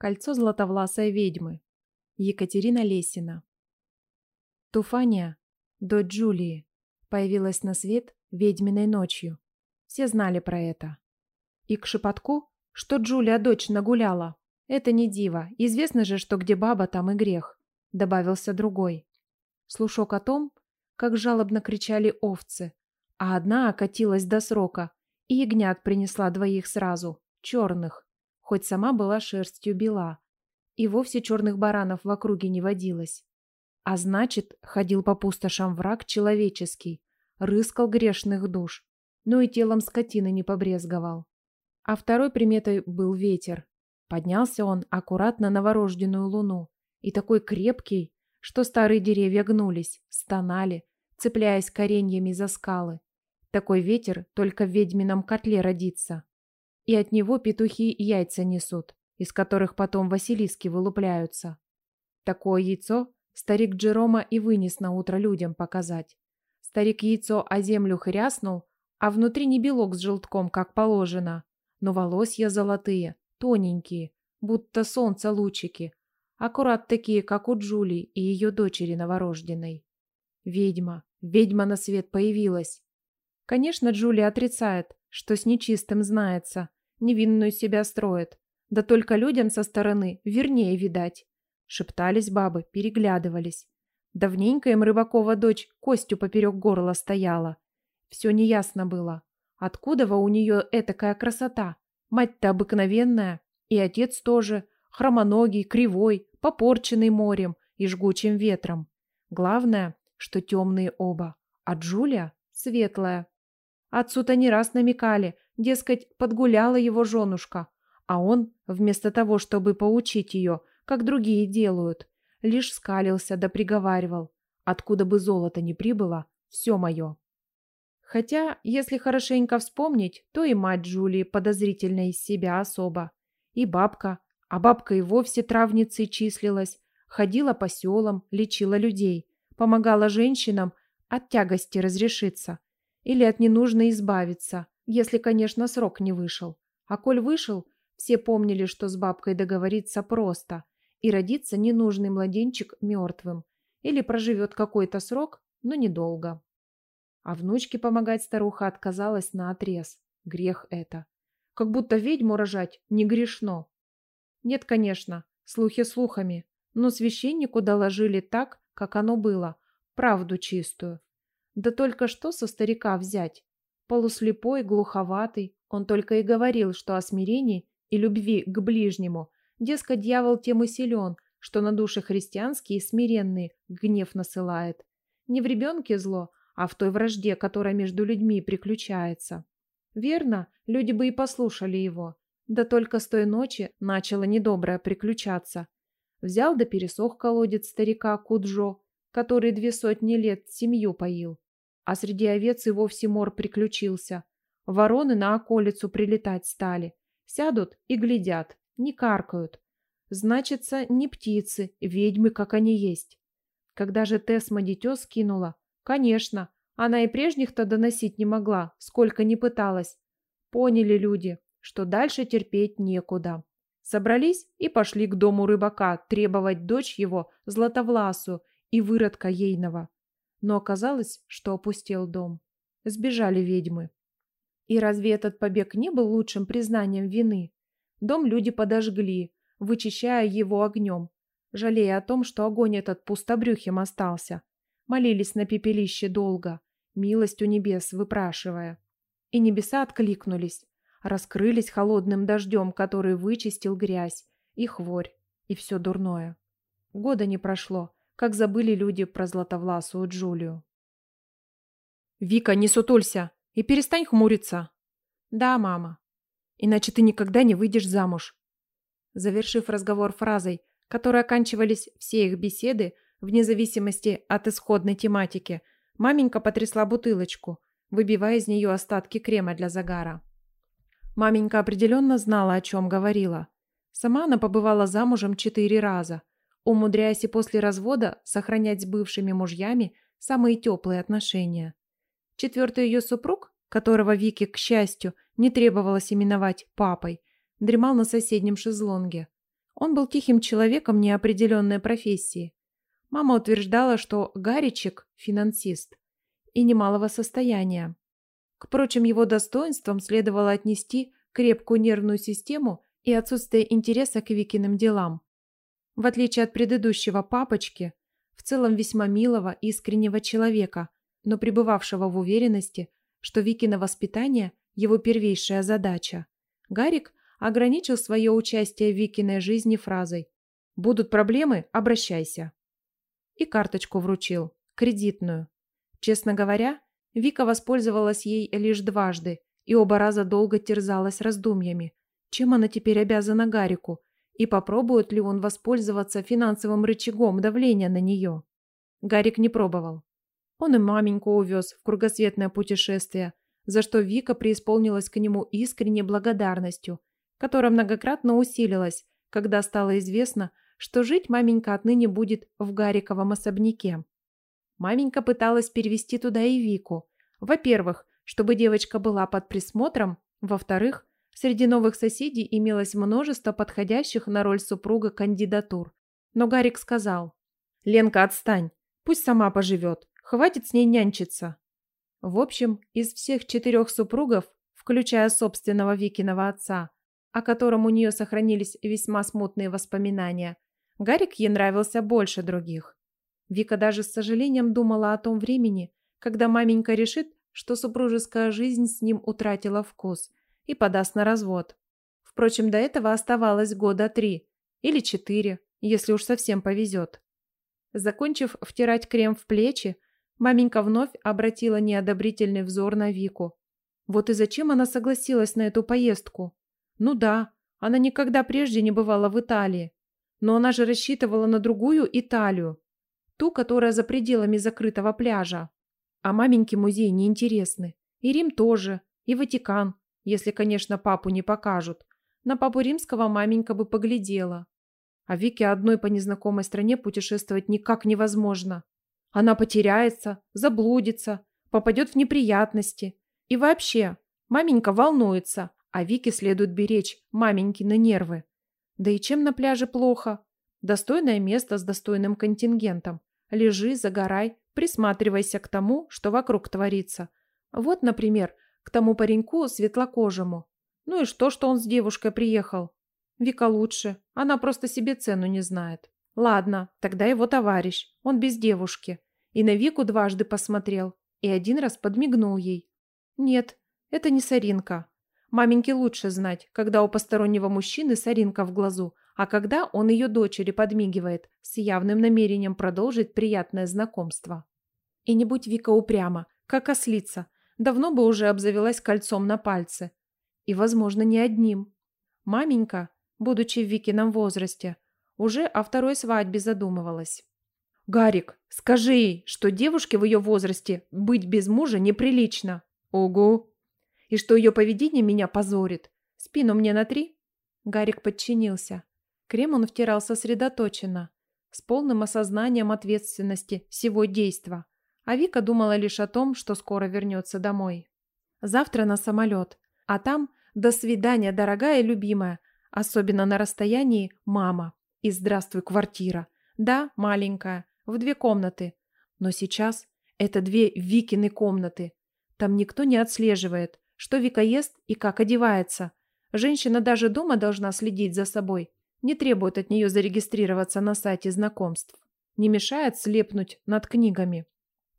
Кольцо златовласой ведьмы. Екатерина Лесина. Туфания, до Джулии, появилась на свет ведьминой ночью. Все знали про это. И к шепотку, что Джулия дочь нагуляла. Это не диво, известно же, что где баба, там и грех. Добавился другой. Слушок о том, как жалобно кричали овцы, а одна окатилась до срока, и ягнят принесла двоих сразу, черных хоть сама была шерстью бела, и вовсе черных баранов в округе не водилось. А значит, ходил по пустошам враг человеческий, рыскал грешных душ, но и телом скотины не побрезговал. А второй приметой был ветер. Поднялся он аккуратно на ворожденную луну, и такой крепкий, что старые деревья гнулись, стонали, цепляясь кореньями за скалы. Такой ветер только в ведьмином котле родится и от него петухи яйца несут, из которых потом василиски вылупляются. Такое яйцо старик Джерома и вынес на утро людям показать. Старик яйцо о землю хряснул, а внутри не белок с желтком, как положено, но волосья золотые, тоненькие, будто солнце лучики, аккурат такие, как у Джулии и ее дочери новорожденной. Ведьма, ведьма на свет появилась. Конечно, Джулия отрицает, что с нечистым знается, невинную себя строят. Да только людям со стороны вернее видать. Шептались бабы, переглядывались. Давненько им Рыбакова дочь костью поперек горла стояла. Все неясно было. Откуда во у нее этакая красота? Мать-то обыкновенная. И отец тоже. Хромоногий, кривой, попорченный морем и жгучим ветром. Главное, что темные оба. А Джулия светлая. Отцу-то не раз намекали, Дескать, подгуляла его женушка, а он, вместо того, чтобы поучить ее, как другие делают, лишь скалился да приговаривал, откуда бы золото ни прибыло, все мое. Хотя, если хорошенько вспомнить, то и мать Джулии подозрительна из себя особо. И бабка, а бабка и вовсе травницей числилась, ходила по селам, лечила людей, помогала женщинам от тягости разрешиться или от ненужной избавиться, если, конечно, срок не вышел. А коль вышел, все помнили, что с бабкой договориться просто, и родится ненужный младенчик мертвым, или проживет какой-то срок, но недолго. А внучке помогать старуха отказалась на отрез. Грех это. Как будто ведьму рожать не грешно. Нет, конечно, слухи слухами, но священнику доложили так, как оно было, правду чистую. Да только что со старика взять? Полуслепой, глуховатый, он только и говорил, что о смирении и любви к ближнему. Дескать, дьявол тем и силен, что на души христианские и смиренные гнев насылает. Не в ребенке зло, а в той вражде, которая между людьми приключается. Верно, люди бы и послушали его. Да только с той ночи начало недоброе приключаться. Взял да пересох колодец старика Куджо, который две сотни лет семью поил а среди овец и вовсе мор приключился. Вороны на околицу прилетать стали. Сядут и глядят, не каркают. Значится, не птицы, ведьмы, как они есть. Когда же Тесма дитё скинула? Конечно, она и прежних-то доносить не могла, сколько не пыталась. Поняли люди, что дальше терпеть некуда. Собрались и пошли к дому рыбака требовать дочь его, Златовласу, и выродка ейного но оказалось, что опустел дом. Сбежали ведьмы. И разве этот побег не был лучшим признанием вины? Дом люди подожгли, вычищая его огнем, жалея о том, что огонь этот пустобрюхим остался. Молились на пепелище долго, милость у небес выпрашивая. И небеса откликнулись, раскрылись холодным дождем, который вычистил грязь и хворь, и все дурное. Года не прошло, как забыли люди про златовласую Джулию. «Вика, не сутулься и перестань хмуриться!» «Да, мама. Иначе ты никогда не выйдешь замуж!» Завершив разговор фразой, которой оканчивались все их беседы, вне зависимости от исходной тематики, маменька потрясла бутылочку, выбивая из нее остатки крема для загара. Маменька определенно знала, о чем говорила. Сама она побывала замужем четыре раза, умудряясь и после развода сохранять с бывшими мужьями самые теплые отношения. Четвертый ее супруг, которого Вике, к счастью, не требовалось именовать папой, дремал на соседнем шезлонге. Он был тихим человеком неопределенной профессии. Мама утверждала, что Гаричек – финансист и немалого состояния. К прочим его достоинствам следовало отнести крепкую нервную систему и отсутствие интереса к Викиным делам – в отличие от предыдущего папочки, в целом весьма милого и искреннего человека, но пребывавшего в уверенности, что Викино воспитание – его первейшая задача. Гарик ограничил свое участие в Викиной жизни фразой «Будут проблемы – обращайся». И карточку вручил, кредитную. Честно говоря, Вика воспользовалась ей лишь дважды и оба раза долго терзалась раздумьями. Чем она теперь обязана Гарику – и попробует ли он воспользоваться финансовым рычагом давления на нее. Гарик не пробовал. Он и маменьку увез в кругосветное путешествие, за что Вика преисполнилась к нему искренней благодарностью, которая многократно усилилась, когда стало известно, что жить маменька отныне будет в Гариковом особняке. Маменька пыталась перевести туда и Вику. Во-первых, чтобы девочка была под присмотром, во-вторых, Среди новых соседей имелось множество подходящих на роль супруга кандидатур. Но Гарик сказал, «Ленка, отстань, пусть сама поживет, хватит с ней нянчиться». В общем, из всех четырех супругов, включая собственного Викиного отца, о котором у нее сохранились весьма смутные воспоминания, Гарик ей нравился больше других. Вика даже с сожалением думала о том времени, когда маменька решит, что супружеская жизнь с ним утратила вкус, и подаст на развод. Впрочем, до этого оставалось года три или четыре, если уж совсем повезет. Закончив втирать крем в плечи, маменька вновь обратила неодобрительный взор на Вику. Вот и зачем она согласилась на эту поездку? Ну да, она никогда прежде не бывала в Италии. Но она же рассчитывала на другую Италию. Ту, которая за пределами закрытого пляжа. А маменьки музей неинтересны. И Рим тоже, и Ватикан, если, конечно, папу не покажут. На папу римского маменька бы поглядела. А Вике одной по незнакомой стране путешествовать никак невозможно. Она потеряется, заблудится, попадет в неприятности. И вообще, маменька волнуется, а Вике следует беречь маменькины нервы. Да и чем на пляже плохо? Достойное место с достойным контингентом. Лежи, загорай, присматривайся к тому, что вокруг творится. Вот, например, к тому пареньку светлокожему. Ну и что, что он с девушкой приехал? Вика лучше. Она просто себе цену не знает. Ладно, тогда его товарищ. Он без девушки. И на Вику дважды посмотрел. И один раз подмигнул ей. Нет, это не соринка. Маменьке лучше знать, когда у постороннего мужчины соринка в глазу, а когда он ее дочери подмигивает с явным намерением продолжить приятное знакомство. И не будь Вика упряма, как ослица – давно бы уже обзавелась кольцом на пальце. И, возможно, не одним. Маменька, будучи в Викином возрасте, уже о второй свадьбе задумывалась. «Гарик, скажи ей, что девушке в ее возрасте быть без мужа неприлично». «Ого!» «И что ее поведение меня позорит. Спину мне на три?» Гарик подчинился. Крем он втирал сосредоточенно, с полным осознанием ответственности всего действа – а Вика думала лишь о том, что скоро вернется домой. Завтра на самолет, а там «До свидания, дорогая любимая», особенно на расстоянии «мама» и «здравствуй, квартира». Да, маленькая, в две комнаты. Но сейчас это две Викины комнаты. Там никто не отслеживает, что Вика ест и как одевается. Женщина даже дома должна следить за собой. Не требует от нее зарегистрироваться на сайте знакомств. Не мешает слепнуть над книгами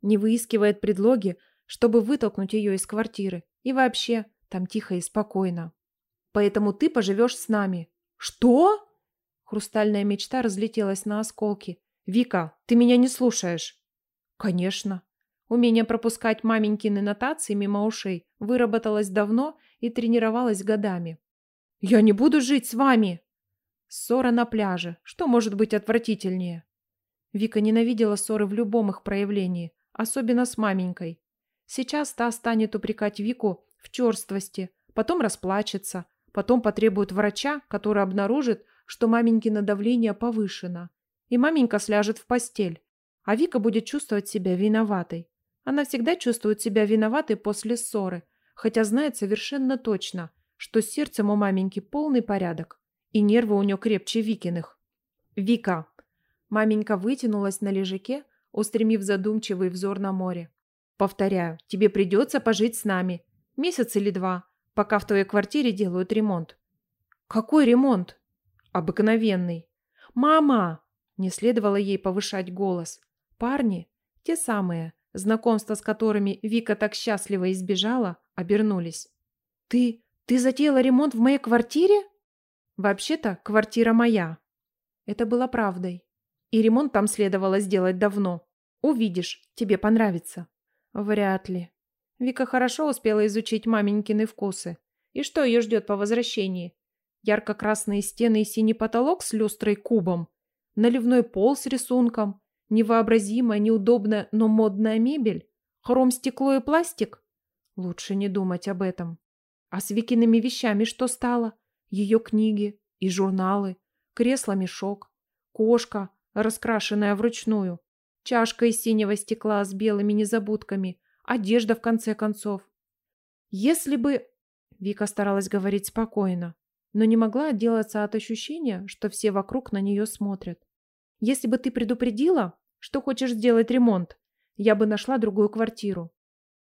не выискивает предлоги, чтобы вытолкнуть ее из квартиры. И вообще, там тихо и спокойно. Поэтому ты поживешь с нами. Что? Хрустальная мечта разлетелась на осколки. Вика, ты меня не слушаешь. Конечно. Умение пропускать маменькины нотации мимо ушей выработалось давно и тренировалось годами. Я не буду жить с вами. Ссора на пляже. Что может быть отвратительнее? Вика ненавидела ссоры в любом их проявлении, особенно с маменькой. Сейчас та станет упрекать Вику в черствости, потом расплачется, потом потребует врача, который обнаружит, что маменькино давление повышено. И маменька сляжет в постель, а Вика будет чувствовать себя виноватой. Она всегда чувствует себя виноватой после ссоры, хотя знает совершенно точно, что с сердцем у маменьки полный порядок, и нервы у нее крепче Викиных. Вика. Маменька вытянулась на лежаке, устремив задумчивый взор на море. «Повторяю, тебе придется пожить с нами. Месяц или два, пока в твоей квартире делают ремонт». «Какой ремонт?» «Обыкновенный». «Мама!» Не следовало ей повышать голос. Парни, те самые, знакомства с которыми Вика так счастливо избежала, обернулись. «Ты... ты затеяла ремонт в моей квартире?» «Вообще-то, квартира моя». Это было правдой. И ремонт там следовало сделать давно. Увидишь, тебе понравится». «Вряд ли». Вика хорошо успела изучить маменькины вкусы. И что ее ждет по возвращении? Ярко-красные стены и синий потолок с люстрой кубом. Наливной пол с рисунком. Невообразимая, неудобная, но модная мебель. Хром, стекло и пластик. Лучше не думать об этом. А с Викиными вещами что стало? Ее книги и журналы. Кресло-мешок. Кошка раскрашенная вручную, чашка из синего стекла с белыми незабудками, одежда в конце концов. Если бы... Вика старалась говорить спокойно, но не могла отделаться от ощущения, что все вокруг на нее смотрят. Если бы ты предупредила, что хочешь сделать ремонт, я бы нашла другую квартиру.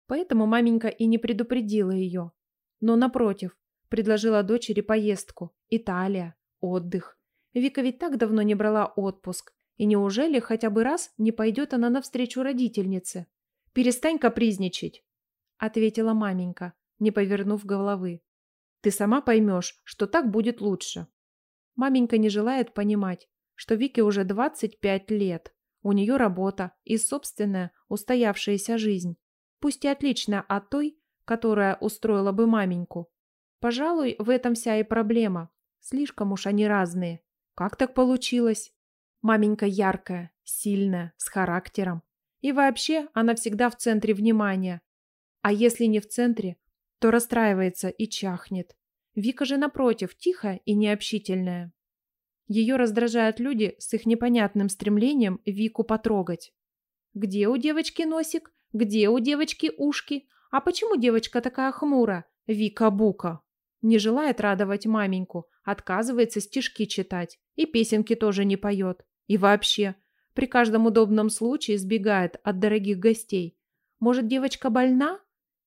Поэтому маменька и не предупредила ее. Но, напротив, предложила дочери поездку. Италия. Отдых. Вика ведь так давно не брала отпуск. И неужели хотя бы раз не пойдет она навстречу родительнице? Перестань капризничать, — ответила маменька, не повернув головы. Ты сама поймешь, что так будет лучше. Маменька не желает понимать, что Вике уже 25 лет. У нее работа и собственная устоявшаяся жизнь, пусть и отличная от той, которая устроила бы маменьку. Пожалуй, в этом вся и проблема. Слишком уж они разные. Как так получилось? Маменька яркая, сильная, с характером. И вообще, она всегда в центре внимания. А если не в центре, то расстраивается и чахнет. Вика же, напротив, тихая и необщительная. Ее раздражают люди с их непонятным стремлением Вику потрогать. Где у девочки носик? Где у девочки ушки? А почему девочка такая хмура? Вика-бука. Не желает радовать маменьку, отказывается стишки читать и песенки тоже не поет. И вообще, при каждом удобном случае избегает от дорогих гостей. Может, девочка больна?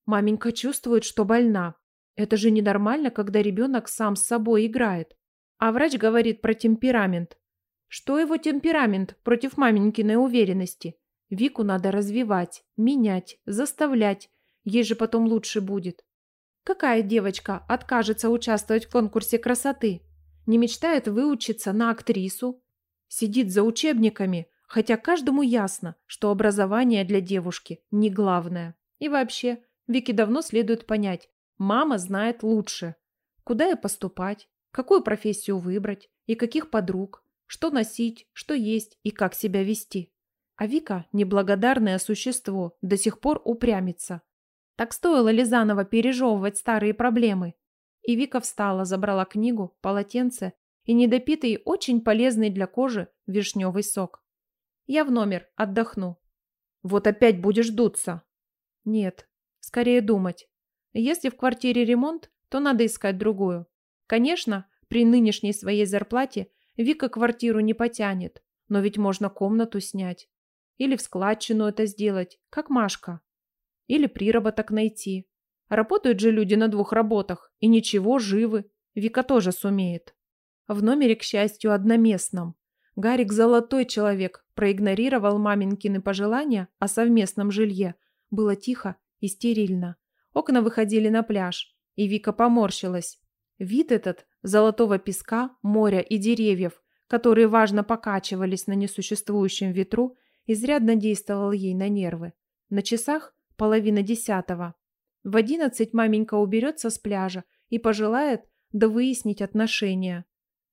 Маменька чувствует, что больна. Это же ненормально, когда ребенок сам с собой играет. А врач говорит про темперамент. Что его темперамент против маменькиной уверенности? Вику надо развивать, менять, заставлять. Ей же потом лучше будет. Какая девочка откажется участвовать в конкурсе красоты? Не мечтает выучиться на актрису? сидит за учебниками, хотя каждому ясно, что образование для девушки не главное. И вообще, Вике давно следует понять, мама знает лучше, куда я поступать, какую профессию выбрать и каких подруг, что носить, что есть и как себя вести. А Вика, неблагодарное существо, до сих пор упрямится. Так стоило Лизанова пережевывать старые проблемы. И Вика встала, забрала книгу, полотенце и недопитый очень полезный для кожи вишневый сок. Я в номер, отдохну. Вот опять будешь дуться. Нет, скорее думать. Если в квартире ремонт, то надо искать другую. Конечно, при нынешней своей зарплате Вика квартиру не потянет, но ведь можно комнату снять. Или в складчину это сделать, как Машка. Или приработок найти. Работают же люди на двух работах, и ничего, живы. Вика тоже сумеет. В номере, к счастью, одноместном. Гарик – золотой человек, проигнорировал маменькины пожелания о совместном жилье. Было тихо и стерильно. Окна выходили на пляж, и Вика поморщилась. Вид этот – золотого песка, моря и деревьев, которые важно покачивались на несуществующем ветру, изрядно действовал ей на нервы. На часах – половина десятого. В одиннадцать маменька уберется с пляжа и пожелает довыяснить отношения.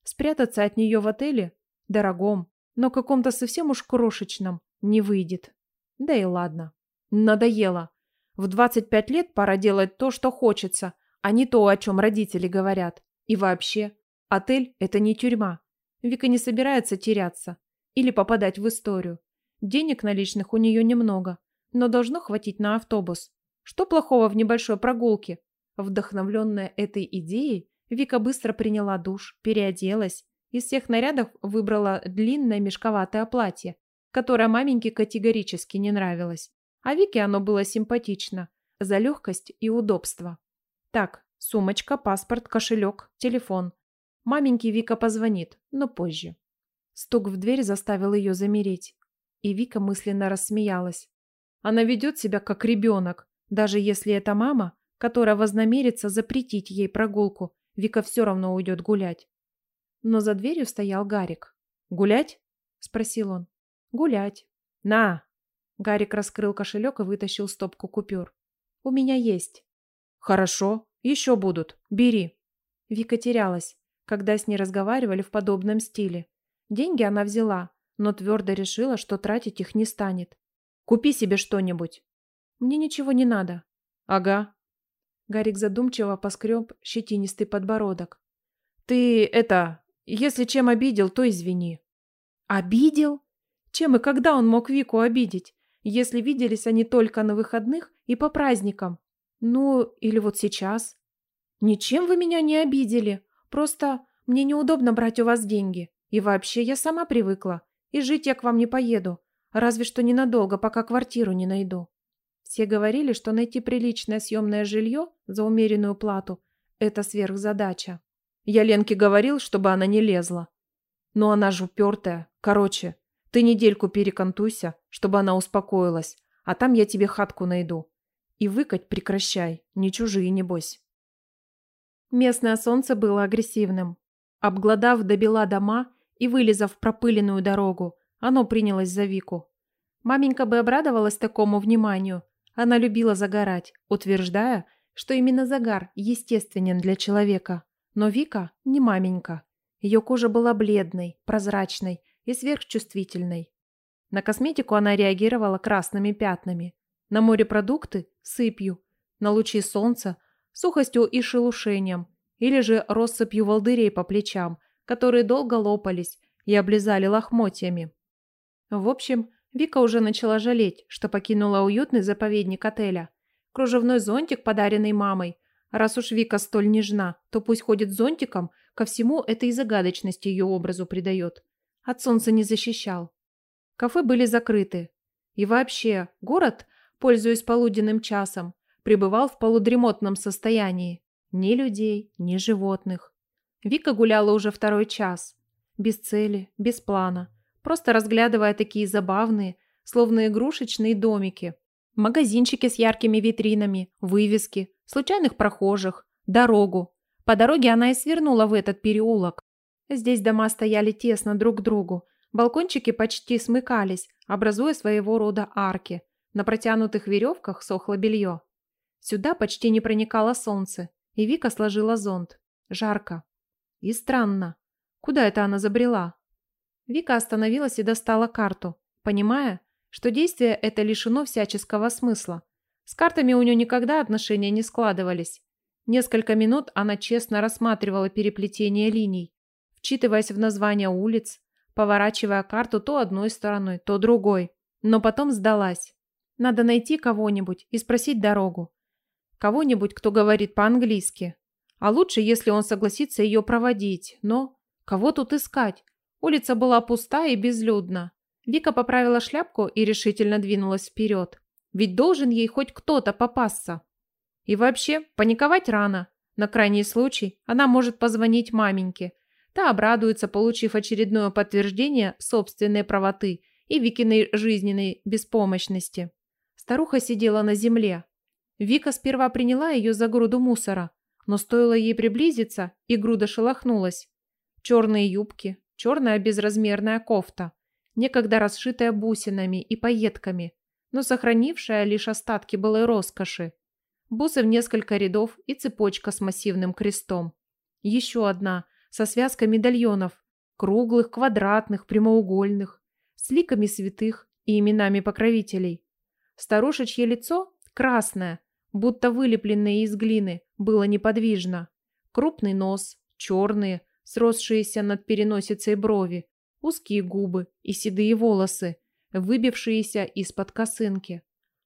Спрятаться от нее в отеле? Дорогом, но каком-то совсем уж крошечном не выйдет. Да и ладно. Надоело. В 25 лет пора делать то, что хочется, а не то, о чем родители говорят. И вообще, отель – это не тюрьма. Вика не собирается теряться или попадать в историю. Денег наличных у нее немного, но должно хватить на автобус. Что плохого в небольшой прогулке? Вдохновленная этой идеей, Вика быстро приняла душ, переоделась. Из всех нарядов выбрала длинное мешковатое платье, которое маменьке категорически не нравилось. А Вике оно было симпатично за легкость и удобство. Так, сумочка, паспорт, кошелек, телефон. Маменьке Вика позвонит, но позже. Стук в дверь заставил ее замереть. И Вика мысленно рассмеялась. Она ведет себя как ребенок, даже если это мама, которая вознамерится запретить ей прогулку Вика все равно уйдет гулять. Но за дверью стоял Гарик. «Гулять?» – спросил он. «Гулять». «На!» Гарик раскрыл кошелек и вытащил стопку купюр. «У меня есть». «Хорошо. Еще будут. Бери». Вика терялась, когда с ней разговаривали в подобном стиле. Деньги она взяла, но твердо решила, что тратить их не станет. «Купи себе что-нибудь». «Мне ничего не надо». «Ага. Гарик задумчиво поскреб щетинистый подбородок. «Ты это... Если чем обидел, то извини». «Обидел? Чем и когда он мог Вику обидеть, если виделись они только на выходных и по праздникам? Ну, или вот сейчас?» «Ничем вы меня не обидели. Просто мне неудобно брать у вас деньги. И вообще, я сама привыкла. И жить я к вам не поеду. Разве что ненадолго, пока квартиру не найду». Все говорили, что найти приличное съемное жилье за умеренную плату – это сверхзадача. Я Ленке говорил, чтобы она не лезла. Но она же упертая. Короче, ты недельку перекантуйся, чтобы она успокоилась, а там я тебе хатку найду. И выкать прекращай, не чужие небось. Местное солнце было агрессивным. Обглодав до бела дома и вылезав пропыленную дорогу, оно принялось за Вику. Маменька бы обрадовалась такому вниманию – она любила загорать, утверждая, что именно загар естественен для человека. Но Вика не маменька. Ее кожа была бледной, прозрачной и сверхчувствительной. На косметику она реагировала красными пятнами, на морепродукты – сыпью, на лучи солнца – сухостью и шелушением, или же россыпью волдырей по плечам, которые долго лопались и облизали лохмотьями. В общем, Вика уже начала жалеть, что покинула уютный заповедник отеля. Кружевной зонтик, подаренный мамой. Раз уж Вика столь нежна, то пусть ходит зонтиком, ко всему этой загадочности ее образу придает. От солнца не защищал. Кафе были закрыты. И вообще, город, пользуясь полуденным часом, пребывал в полудремотном состоянии. Ни людей, ни животных. Вика гуляла уже второй час. Без цели, без плана – просто разглядывая такие забавные, словно игрушечные домики. Магазинчики с яркими витринами, вывески, случайных прохожих, дорогу. По дороге она и свернула в этот переулок. Здесь дома стояли тесно друг к другу, балкончики почти смыкались, образуя своего рода арки. На протянутых веревках сохло белье. Сюда почти не проникало солнце, и Вика сложила зонт. Жарко. И странно. Куда это она забрела? Вика остановилась и достала карту, понимая, что действие это лишено всяческого смысла. С картами у нее никогда отношения не складывались. Несколько минут она честно рассматривала переплетение линий, вчитываясь в названия улиц, поворачивая карту то одной стороной, то другой, но потом сдалась. Надо найти кого-нибудь и спросить дорогу. Кого-нибудь, кто говорит по-английски. А лучше, если он согласится ее проводить, но... Кого тут искать? Улица была пуста и безлюдна. Вика поправила шляпку и решительно двинулась вперед. Ведь должен ей хоть кто-то попасться. И вообще, паниковать рано. На крайний случай она может позвонить маменьке. Та обрадуется, получив очередное подтверждение собственной правоты и Викиной жизненной беспомощности. Старуха сидела на земле. Вика сперва приняла ее за груду мусора, но стоило ей приблизиться, и груда шелохнулась. Черные юбки, черная безразмерная кофта, некогда расшитая бусинами и пайетками, но сохранившая лишь остатки былой роскоши. Бусы в несколько рядов и цепочка с массивным крестом. Еще одна, со связкой медальонов, круглых, квадратных, прямоугольных, с ликами святых и именами покровителей. Старушечье лицо, красное, будто вылепленное из глины, было неподвижно. Крупный нос, черные, сросшиеся над переносицей брови, узкие губы и седые волосы, выбившиеся из-под косынки.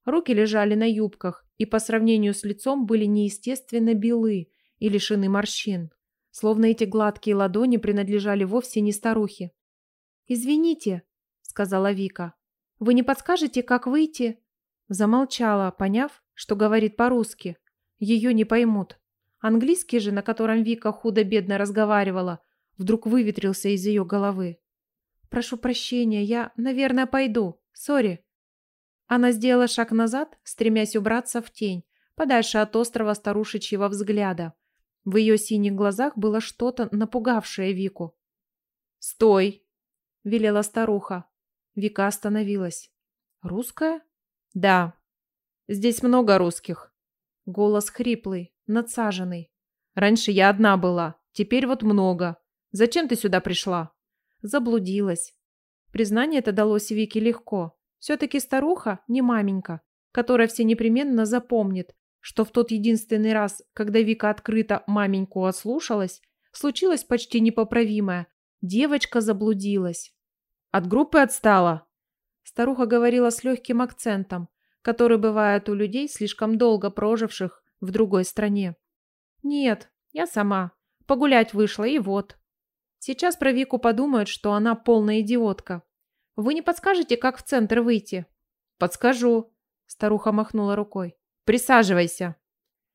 Руки лежали на юбках и по сравнению с лицом были неестественно белы и лишены морщин, словно эти гладкие ладони принадлежали вовсе не старухе. «Извините», — сказала Вика, — «вы не подскажете, как выйти?» Замолчала, поняв, что говорит по-русски. Ее не поймут. Английский же, на котором Вика худо-бедно разговаривала, вдруг выветрился из ее головы. «Прошу прощения, я, наверное, пойду. Сори». Она сделала шаг назад, стремясь убраться в тень, подальше от острого старушечьего взгляда. В ее синих глазах было что-то, напугавшее Вику. «Стой!» – велела старуха. Вика остановилась. «Русская?» «Да. Здесь много русских». Голос хриплый, надсаженный. Раньше я одна была, теперь вот много. Зачем ты сюда пришла?» Заблудилась. Признание это далось Вике легко. Все-таки старуха не маменька, которая все непременно запомнит, что в тот единственный раз, когда Вика открыто маменьку ослушалась, случилось почти непоправимое. Девочка заблудилась. «От группы отстала?» Старуха говорила с легким акцентом, который бывает у людей, слишком долго проживших в другой стране. Нет, я сама. Погулять вышла, и вот. Сейчас про Вику подумают, что она полная идиотка. Вы не подскажете, как в центр выйти? Подскажу. Старуха махнула рукой. Присаживайся.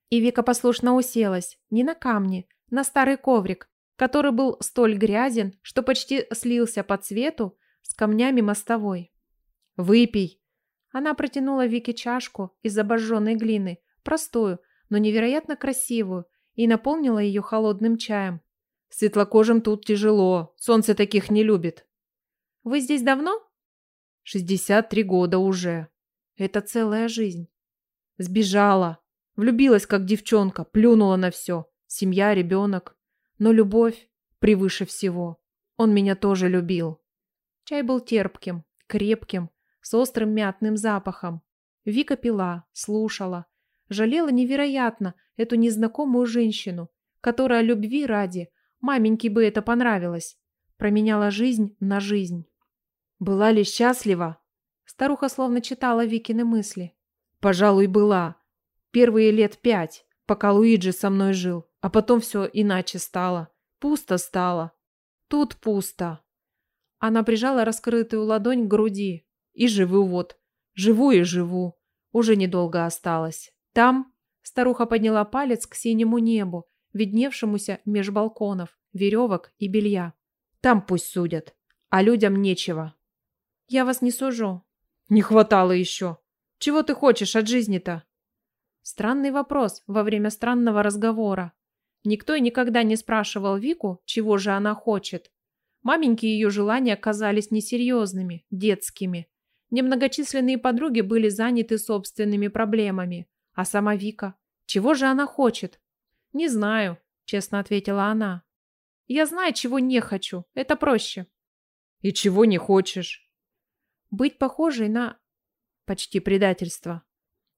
И Вика послушно уселась, не на камни, на старый коврик, который был столь грязен, что почти слился по цвету с камнями мостовой. «Выпей!» Она протянула Вике чашку из обожженной глины, простую, но невероятно красивую, и наполнила ее холодным чаем. «Светлокожим тут тяжело, солнце таких не любит». «Вы здесь давно?» «Шестьдесят три года уже. Это целая жизнь». «Сбежала. Влюбилась, как девчонка, плюнула на все. Семья, ребенок. Но любовь превыше всего. Он меня тоже любил». Чай был терпким, крепким, с острым мятным запахом. Вика пила, слушала, жалела невероятно эту незнакомую женщину, которая любви ради, маменьке бы это понравилось, променяла жизнь на жизнь. Была ли счастлива? Старуха словно читала Викины мысли. Пожалуй, была. Первые лет пять, пока Луиджи со мной жил, а потом все иначе стало. Пусто стало. Тут пусто. Она прижала раскрытую ладонь к груди. И живу вот. Живу и живу. Уже недолго осталось. Там старуха подняла палец к синему небу, видневшемуся меж балконов, веревок и белья. Там пусть судят, а людям нечего. Я вас не сужу. Не хватало еще. Чего ты хочешь от жизни-то? Странный вопрос во время странного разговора. Никто и никогда не спрашивал Вику, чего же она хочет. Маменьки ее желания казались несерьезными, детскими. Немногочисленные подруги были заняты собственными проблемами. А сама Вика? Чего же она хочет? Не знаю, честно ответила она. Я знаю, чего не хочу. Это проще. И чего не хочешь? Быть похожей на почти предательство.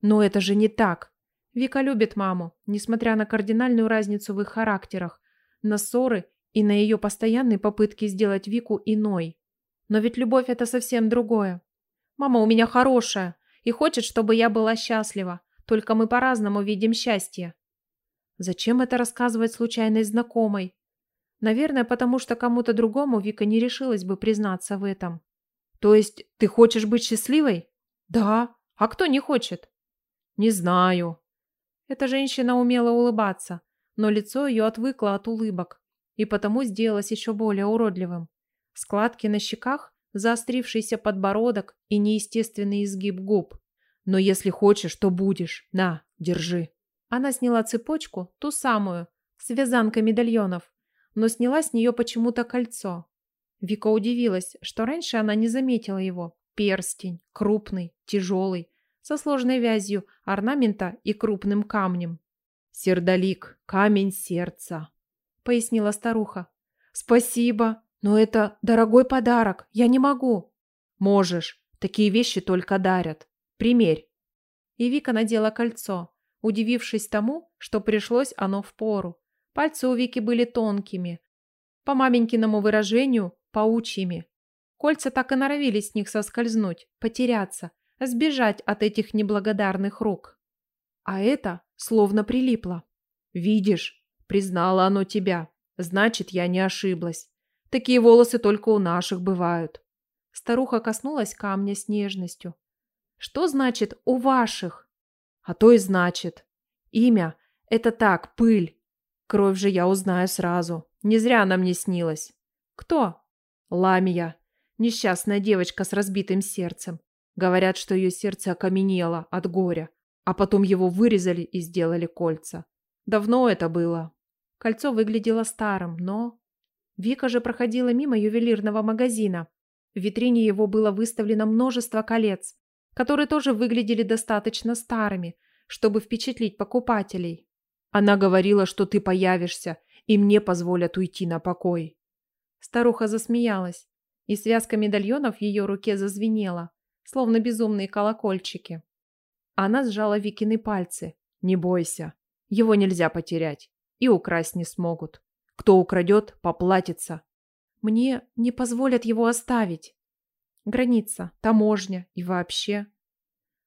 Но это же не так. Вика любит маму, несмотря на кардинальную разницу в их характерах, на ссоры и на ее постоянные попытки сделать Вику иной. Но ведь любовь – это совсем другое. Мама у меня хорошая и хочет, чтобы я была счастлива. Только мы по-разному видим счастье. Зачем это рассказывать случайной знакомой? Наверное, потому что кому-то другому Вика не решилась бы признаться в этом. То есть ты хочешь быть счастливой? Да. А кто не хочет? Не знаю. Эта женщина умела улыбаться, но лицо ее отвыкло от улыбок и потому сделалось еще более уродливым. Складки на щеках, заострившийся подбородок и неестественный изгиб губ. Но если хочешь, то будешь. На, держи». Она сняла цепочку, ту самую, с вязанкой медальонов, но сняла с нее почему-то кольцо. Вика удивилась, что раньше она не заметила его. Перстень, крупный, тяжелый, со сложной вязью, орнамента и крупным камнем. «Сердолик, камень сердца», — пояснила старуха. «Спасибо, но это дорогой подарок, я не могу». «Можешь, такие вещи только дарят. «Примерь». И Вика надела кольцо, удивившись тому, что пришлось оно в пору. Пальцы у Вики были тонкими, по маменькиному выражению – паучьими. Кольца так и норовили с них соскользнуть, потеряться, сбежать от этих неблагодарных рук. А это словно прилипло. «Видишь, признало оно тебя. Значит, я не ошиблась. Такие волосы только у наших бывают». Старуха коснулась камня с нежностью, что значит «у ваших»? А то и значит. Имя – это так, пыль. Кровь же я узнаю сразу. Не зря она мне снилась. Кто? Ламия. Несчастная девочка с разбитым сердцем. Говорят, что ее сердце окаменело от горя, а потом его вырезали и сделали кольца. Давно это было. Кольцо выглядело старым, но... Вика же проходила мимо ювелирного магазина. В витрине его было выставлено множество колец, которые тоже выглядели достаточно старыми, чтобы впечатлить покупателей. Она говорила, что ты появишься, и мне позволят уйти на покой. Старуха засмеялась, и связка медальонов в ее руке зазвенела, словно безумные колокольчики. Она сжала Викины пальцы. «Не бойся, его нельзя потерять, и украсть не смогут. Кто украдет, поплатится». «Мне не позволят его оставить», Граница, таможня и вообще.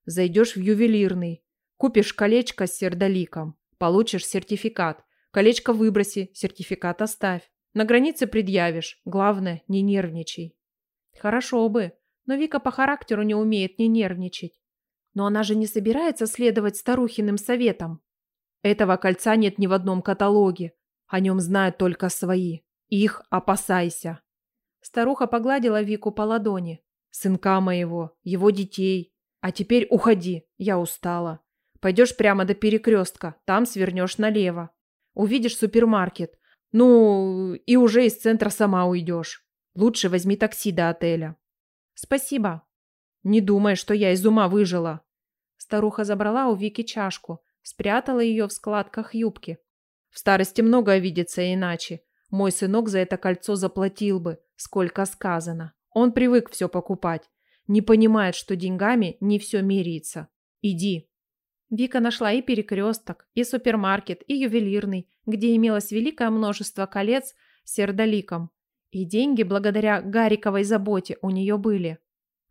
Зайдешь в ювелирный, купишь колечко с сердоликом, получишь сертификат. Колечко выброси, сертификат оставь. На границе предъявишь, главное, не нервничай. Хорошо бы, но Вика по характеру не умеет не нервничать. Но она же не собирается следовать старухиным советам. Этого кольца нет ни в одном каталоге. О нем знают только свои. Их опасайся. Старуха погладила Вику по ладони сынка моего, его детей. А теперь уходи, я устала. Пойдешь прямо до перекрестка, там свернешь налево. Увидишь супермаркет. Ну, и уже из центра сама уйдешь. Лучше возьми такси до отеля. Спасибо. Не думай, что я из ума выжила. Старуха забрала у Вики чашку, спрятала ее в складках юбки. В старости многое видится иначе. Мой сынок за это кольцо заплатил бы, сколько сказано. Он привык все покупать. Не понимает, что деньгами не все меряется. Иди. Вика нашла и перекресток, и супермаркет, и ювелирный, где имелось великое множество колец с сердоликом. И деньги, благодаря Гариковой заботе, у нее были.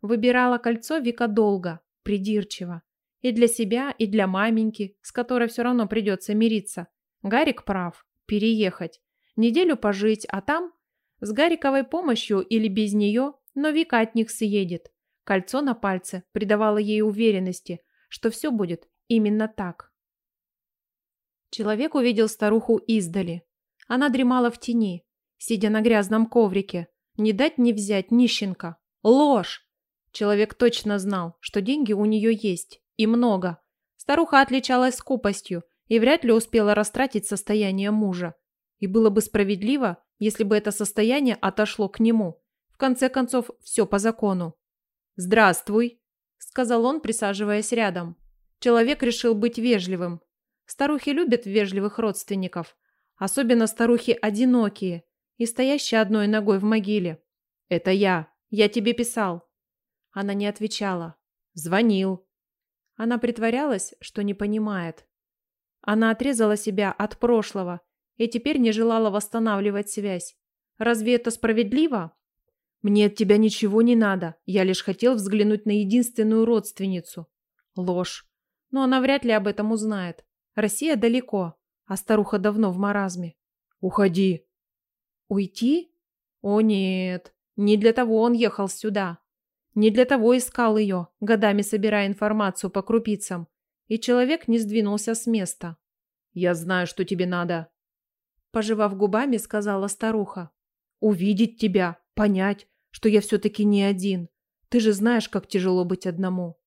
Выбирала кольцо Вика долго, придирчиво. И для себя, и для маменьки, с которой все равно придется мириться. Гарик прав. Переехать. Неделю пожить, а там с Гариковой помощью или без нее, но Вика от них съедет. Кольцо на пальце придавало ей уверенности, что все будет именно так. Человек увидел старуху издали. Она дремала в тени, сидя на грязном коврике. Не дать не взять нищенка. Ложь! Человек точно знал, что деньги у нее есть, и много. Старуха отличалась скупостью и вряд ли успела растратить состояние мужа. И было бы справедливо, если бы это состояние отошло к нему. В конце концов, все по закону. «Здравствуй», – сказал он, присаживаясь рядом. Человек решил быть вежливым. Старухи любят вежливых родственников. Особенно старухи одинокие и стоящие одной ногой в могиле. «Это я. Я тебе писал». Она не отвечала. «Звонил». Она притворялась, что не понимает. Она отрезала себя от прошлого и теперь не желала восстанавливать связь. Разве это справедливо? Мне от тебя ничего не надо. Я лишь хотел взглянуть на единственную родственницу. Ложь. Но она вряд ли об этом узнает. Россия далеко, а старуха давно в маразме. Уходи. Уйти? О нет, не для того он ехал сюда. Не для того искал ее, годами собирая информацию по крупицам. И человек не сдвинулся с места. Я знаю, что тебе надо пожевав губами, сказала старуха. «Увидеть тебя, понять, что я все-таки не один. Ты же знаешь, как тяжело быть одному».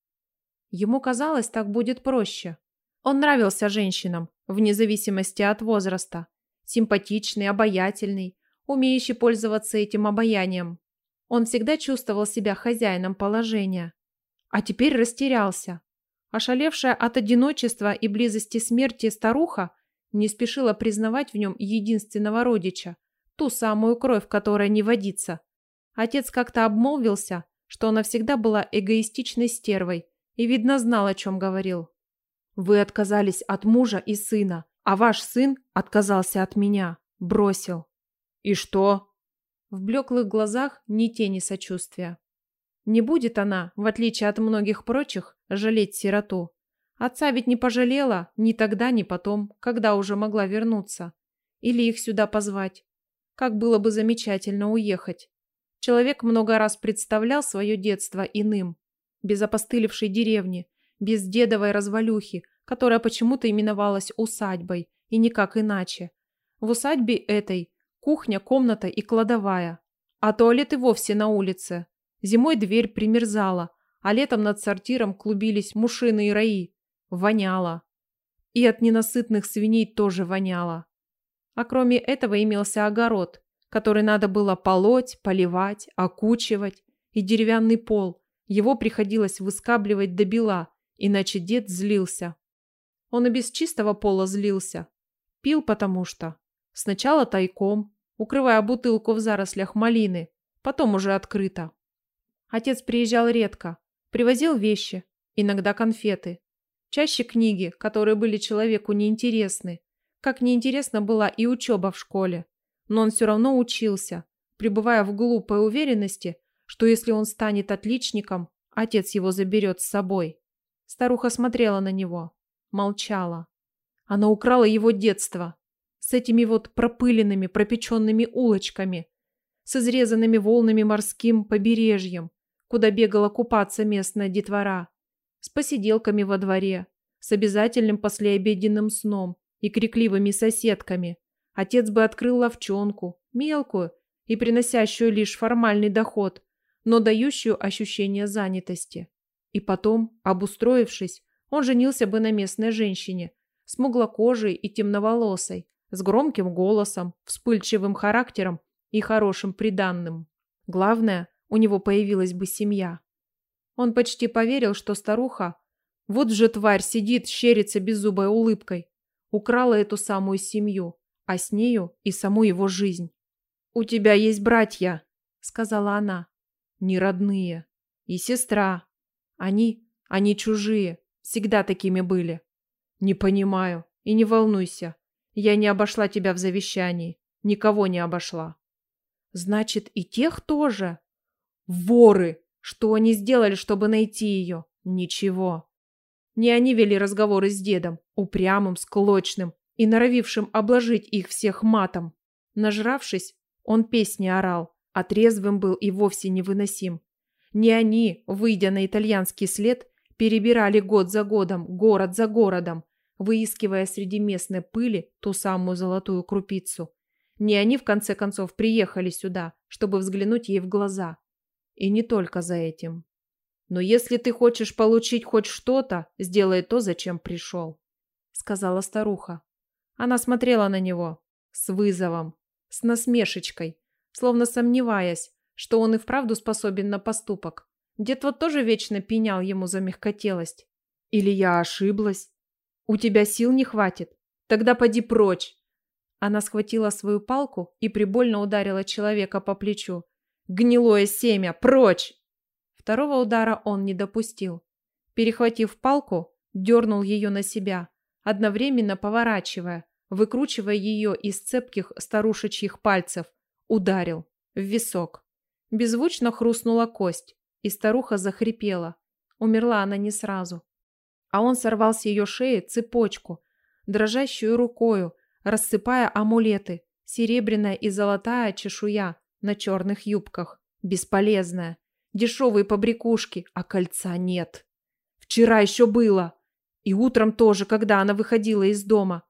Ему казалось, так будет проще. Он нравился женщинам, вне зависимости от возраста. Симпатичный, обаятельный, умеющий пользоваться этим обаянием. Он всегда чувствовал себя хозяином положения. А теперь растерялся. Ошалевшая от одиночества и близости смерти старуха – не спешила признавать в нем единственного родича, ту самую кровь, которая не водится. Отец как-то обмолвился, что она всегда была эгоистичной стервой и, видно, знал, о чем говорил. «Вы отказались от мужа и сына, а ваш сын отказался от меня, бросил». «И что?» В блеклых глазах ни тени сочувствия. Не будет она, в отличие от многих прочих, жалеть сироту. Отца ведь не пожалела ни тогда, ни потом, когда уже могла вернуться. Или их сюда позвать. Как было бы замечательно уехать. Человек много раз представлял свое детство иным. Без опостылевшей деревни, без дедовой развалюхи, которая почему-то именовалась усадьбой, и никак иначе. В усадьбе этой кухня, комната и кладовая. А туалет и вовсе на улице. Зимой дверь примерзала, а летом над сортиром клубились мушиные раи, воняло. И от ненасытных свиней тоже воняло. А кроме этого имелся огород, который надо было полоть, поливать, окучивать, и деревянный пол. Его приходилось выскабливать до бела, иначе дед злился. Он и без чистого пола злился. Пил потому что. Сначала тайком, укрывая бутылку в зарослях малины, потом уже открыто. Отец приезжал редко, привозил вещи, иногда конфеты. Чаще книги, которые были человеку неинтересны, как неинтересна была и учеба в школе. Но он все равно учился, пребывая в глупой уверенности, что если он станет отличником, отец его заберет с собой. Старуха смотрела на него, молчала. Она украла его детство. С этими вот пропыленными, пропеченными улочками, с изрезанными волнами морским побережьем, куда бегала купаться местная детвора с посиделками во дворе, с обязательным послеобеденным сном и крикливыми соседками. Отец бы открыл ловчонку, мелкую и приносящую лишь формальный доход, но дающую ощущение занятости. И потом, обустроившись, он женился бы на местной женщине, смуглокожей и темноволосой, с громким голосом, вспыльчивым характером и хорошим приданным. Главное, у него появилась бы семья. Он почти поверил, что старуха, вот же тварь, сидит, щерится беззубой улыбкой, украла эту самую семью, а с нею и саму его жизнь. «У тебя есть братья», — сказала она, — «не родные. И сестра. Они, они чужие, всегда такими были». «Не понимаю, и не волнуйся. Я не обошла тебя в завещании, никого не обошла». «Значит, и тех тоже?» «Воры!» Что они сделали, чтобы найти ее? Ничего. Не они вели разговоры с дедом, упрямым, склочным и норовившим обложить их всех матом. Нажравшись, он песни орал, а трезвым был и вовсе невыносим. Не они, выйдя на итальянский след, перебирали год за годом, город за городом, выискивая среди местной пыли ту самую золотую крупицу. Не они, в конце концов, приехали сюда, чтобы взглянуть ей в глаза – и не только за этим. Но если ты хочешь получить хоть что-то, сделай то, зачем пришел», — сказала старуха. Она смотрела на него с вызовом, с насмешечкой, словно сомневаясь, что он и вправду способен на поступок. Дед вот тоже вечно пенял ему за мягкотелость. «Или я ошиблась? У тебя сил не хватит? Тогда поди прочь!» Она схватила свою палку и прибольно ударила человека по плечу, Гнилое семя, прочь!» Второго удара он не допустил. Перехватив палку, дернул ее на себя, одновременно поворачивая, выкручивая ее из цепких старушечьих пальцев, ударил в висок. Беззвучно хрустнула кость, и старуха захрипела. Умерла она не сразу. А он сорвал с ее шеи цепочку, дрожащую рукою, рассыпая амулеты, серебряная и золотая чешуя, на черных юбках. Бесполезная. Дешевые побрякушки, а кольца нет. Вчера еще было. И утром тоже, когда она выходила из дома.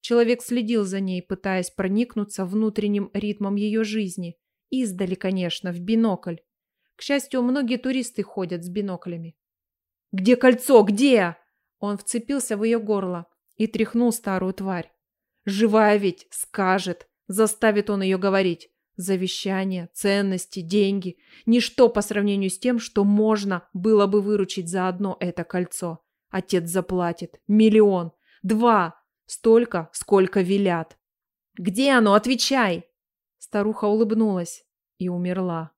Человек следил за ней, пытаясь проникнуться внутренним ритмом ее жизни. Издали, конечно, в бинокль. К счастью, многие туристы ходят с биноклями. «Где кольцо? Где?» Он вцепился в ее горло и тряхнул старую тварь. «Живая ведь! Скажет!» Заставит он ее говорить. Завещание, ценности, деньги. Ничто по сравнению с тем, что можно было бы выручить за одно это кольцо. Отец заплатит. Миллион. Два. Столько, сколько велят. «Где оно? Отвечай!» Старуха улыбнулась и умерла.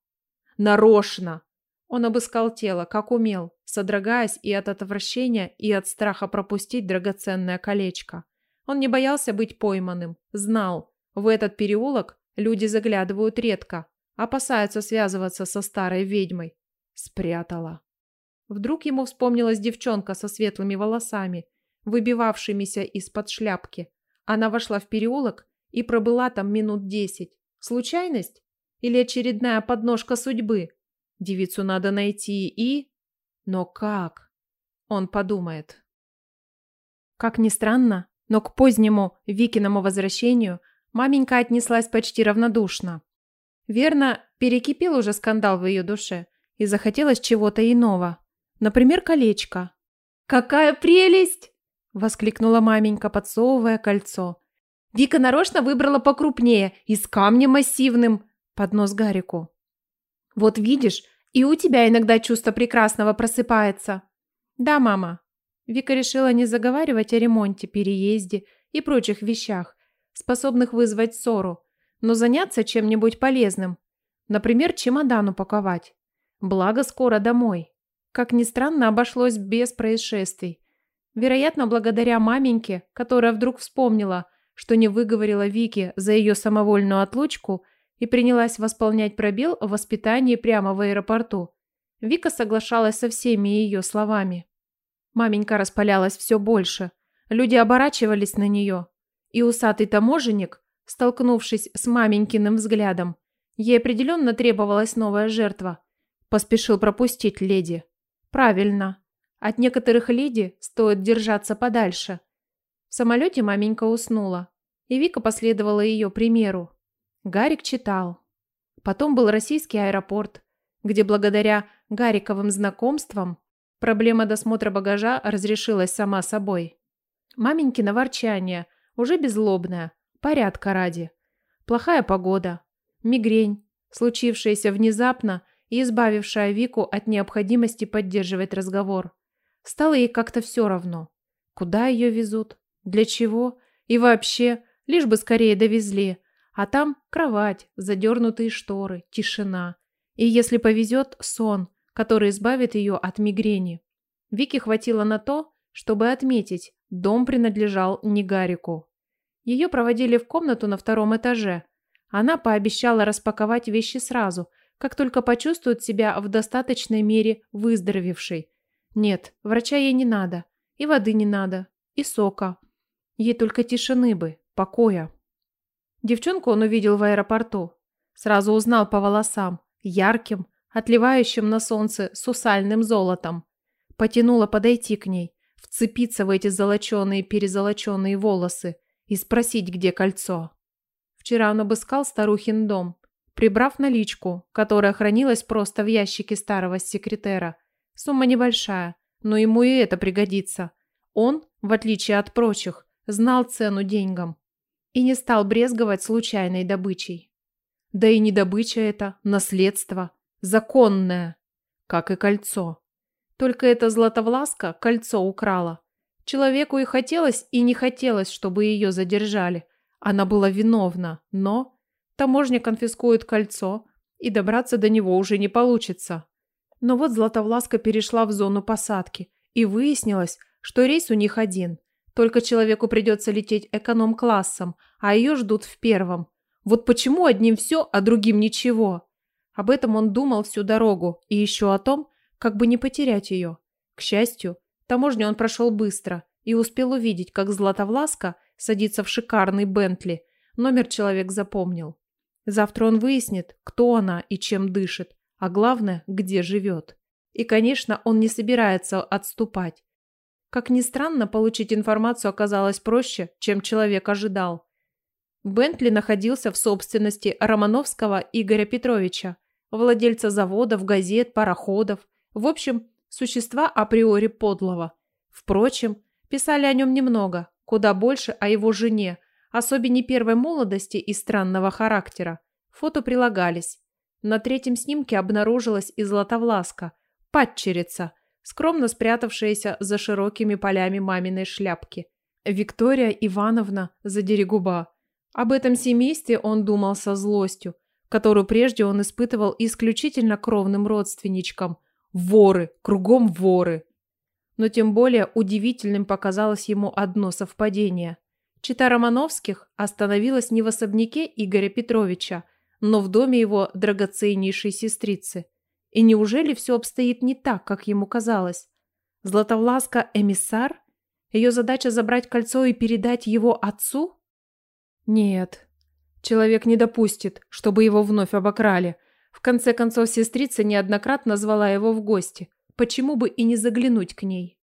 «Нарочно!» Он обыскал тело, как умел, содрогаясь и от отвращения, и от страха пропустить драгоценное колечко. Он не боялся быть пойманным, знал, в этот переулок Люди заглядывают редко, опасаются связываться со старой ведьмой. Спрятала. Вдруг ему вспомнилась девчонка со светлыми волосами, выбивавшимися из-под шляпки. Она вошла в переулок и пробыла там минут десять. Случайность? Или очередная подножка судьбы? Девицу надо найти и... Но как? Он подумает. Как ни странно, но к позднему Викиному возвращению – Маменька отнеслась почти равнодушно. Верно, перекипел уже скандал в ее душе, и захотелось чего-то иного. Например, колечко. «Какая прелесть!» – воскликнула маменька, подсовывая кольцо. «Вика нарочно выбрала покрупнее и с камнем массивным!» – под нос Гарику. «Вот видишь, и у тебя иногда чувство прекрасного просыпается!» «Да, мама!» Вика решила не заговаривать о ремонте, переезде и прочих вещах, способных вызвать ссору, но заняться чем-нибудь полезным. Например, чемодан упаковать. Благо, скоро домой. Как ни странно, обошлось без происшествий. Вероятно, благодаря маменьке, которая вдруг вспомнила, что не выговорила Вики за ее самовольную отлучку и принялась восполнять пробел в воспитании прямо в аэропорту. Вика соглашалась со всеми ее словами. Маменька распалялась все больше. Люди оборачивались на нее, и усатый таможенник, столкнувшись с маменькиным взглядом, ей определенно требовалась новая жертва, поспешил пропустить леди. Правильно. От некоторых леди стоит держаться подальше. В самолете маменька уснула, и Вика последовала ее примеру. Гарик читал. Потом был российский аэропорт, где благодаря Гариковым знакомствам проблема досмотра багажа разрешилась сама собой. Маменькино ворчание уже беззлобная, порядка ради. Плохая погода, мигрень, случившаяся внезапно и избавившая Вику от необходимости поддерживать разговор. Стало ей как-то все равно. Куда ее везут? Для чего? И вообще, лишь бы скорее довезли. А там кровать, задернутые шторы, тишина. И если повезет, сон, который избавит ее от мигрени. Вики хватило на то, чтобы отметить, дом принадлежал не Гарику. Ее проводили в комнату на втором этаже. Она пообещала распаковать вещи сразу, как только почувствует себя в достаточной мере выздоровевшей. Нет, врача ей не надо. И воды не надо. И сока. Ей только тишины бы, покоя. Девчонку он увидел в аэропорту. Сразу узнал по волосам, ярким, отливающим на солнце сусальным золотом. Потянуло подойти к ней, вцепиться в эти золоченые перезолоченные волосы и спросить, где кольцо. Вчера он обыскал старухин дом, прибрав наличку, которая хранилась просто в ящике старого секретера. Сумма небольшая, но ему и это пригодится. Он, в отличие от прочих, знал цену деньгам и не стал брезговать случайной добычей. Да и не добыча это, наследство, законное, как и кольцо. Только эта златовласка кольцо украла. Человеку и хотелось, и не хотелось, чтобы ее задержали. Она была виновна, но... Таможня конфискует кольцо, и добраться до него уже не получится. Но вот Златовласка перешла в зону посадки, и выяснилось, что рейс у них один. Только человеку придется лететь эконом-классом, а ее ждут в первом. Вот почему одним все, а другим ничего? Об этом он думал всю дорогу, и еще о том, как бы не потерять ее. К счастью, таможню он прошел быстро и успел увидеть, как Златовласка садится в шикарный Бентли. Номер человек запомнил. Завтра он выяснит, кто она и чем дышит, а главное, где живет. И, конечно, он не собирается отступать. Как ни странно, получить информацию оказалось проще, чем человек ожидал. Бентли находился в собственности Романовского Игоря Петровича, владельца заводов, газет, пароходов, в общем, существа априори подлого. Впрочем, писали о нем немного, куда больше о его жене, особенно первой молодости и странного характера. Фото прилагались. На третьем снимке обнаружилась и златовласка, падчерица, скромно спрятавшаяся за широкими полями маминой шляпки. Виктория Ивановна задерегуба. Об этом семействе он думал со злостью, которую прежде он испытывал исключительно кровным родственничкам, Воры, кругом воры. Но тем более удивительным показалось ему одно совпадение. Чита Романовских остановилась не в особняке Игоря Петровича, но в доме его драгоценнейшей сестрицы. И неужели все обстоит не так, как ему казалось? Златовласка – эмиссар? Ее задача забрать кольцо и передать его отцу? Нет. Человек не допустит, чтобы его вновь обокрали. В конце концов, сестрица неоднократно звала его в гости. Почему бы и не заглянуть к ней?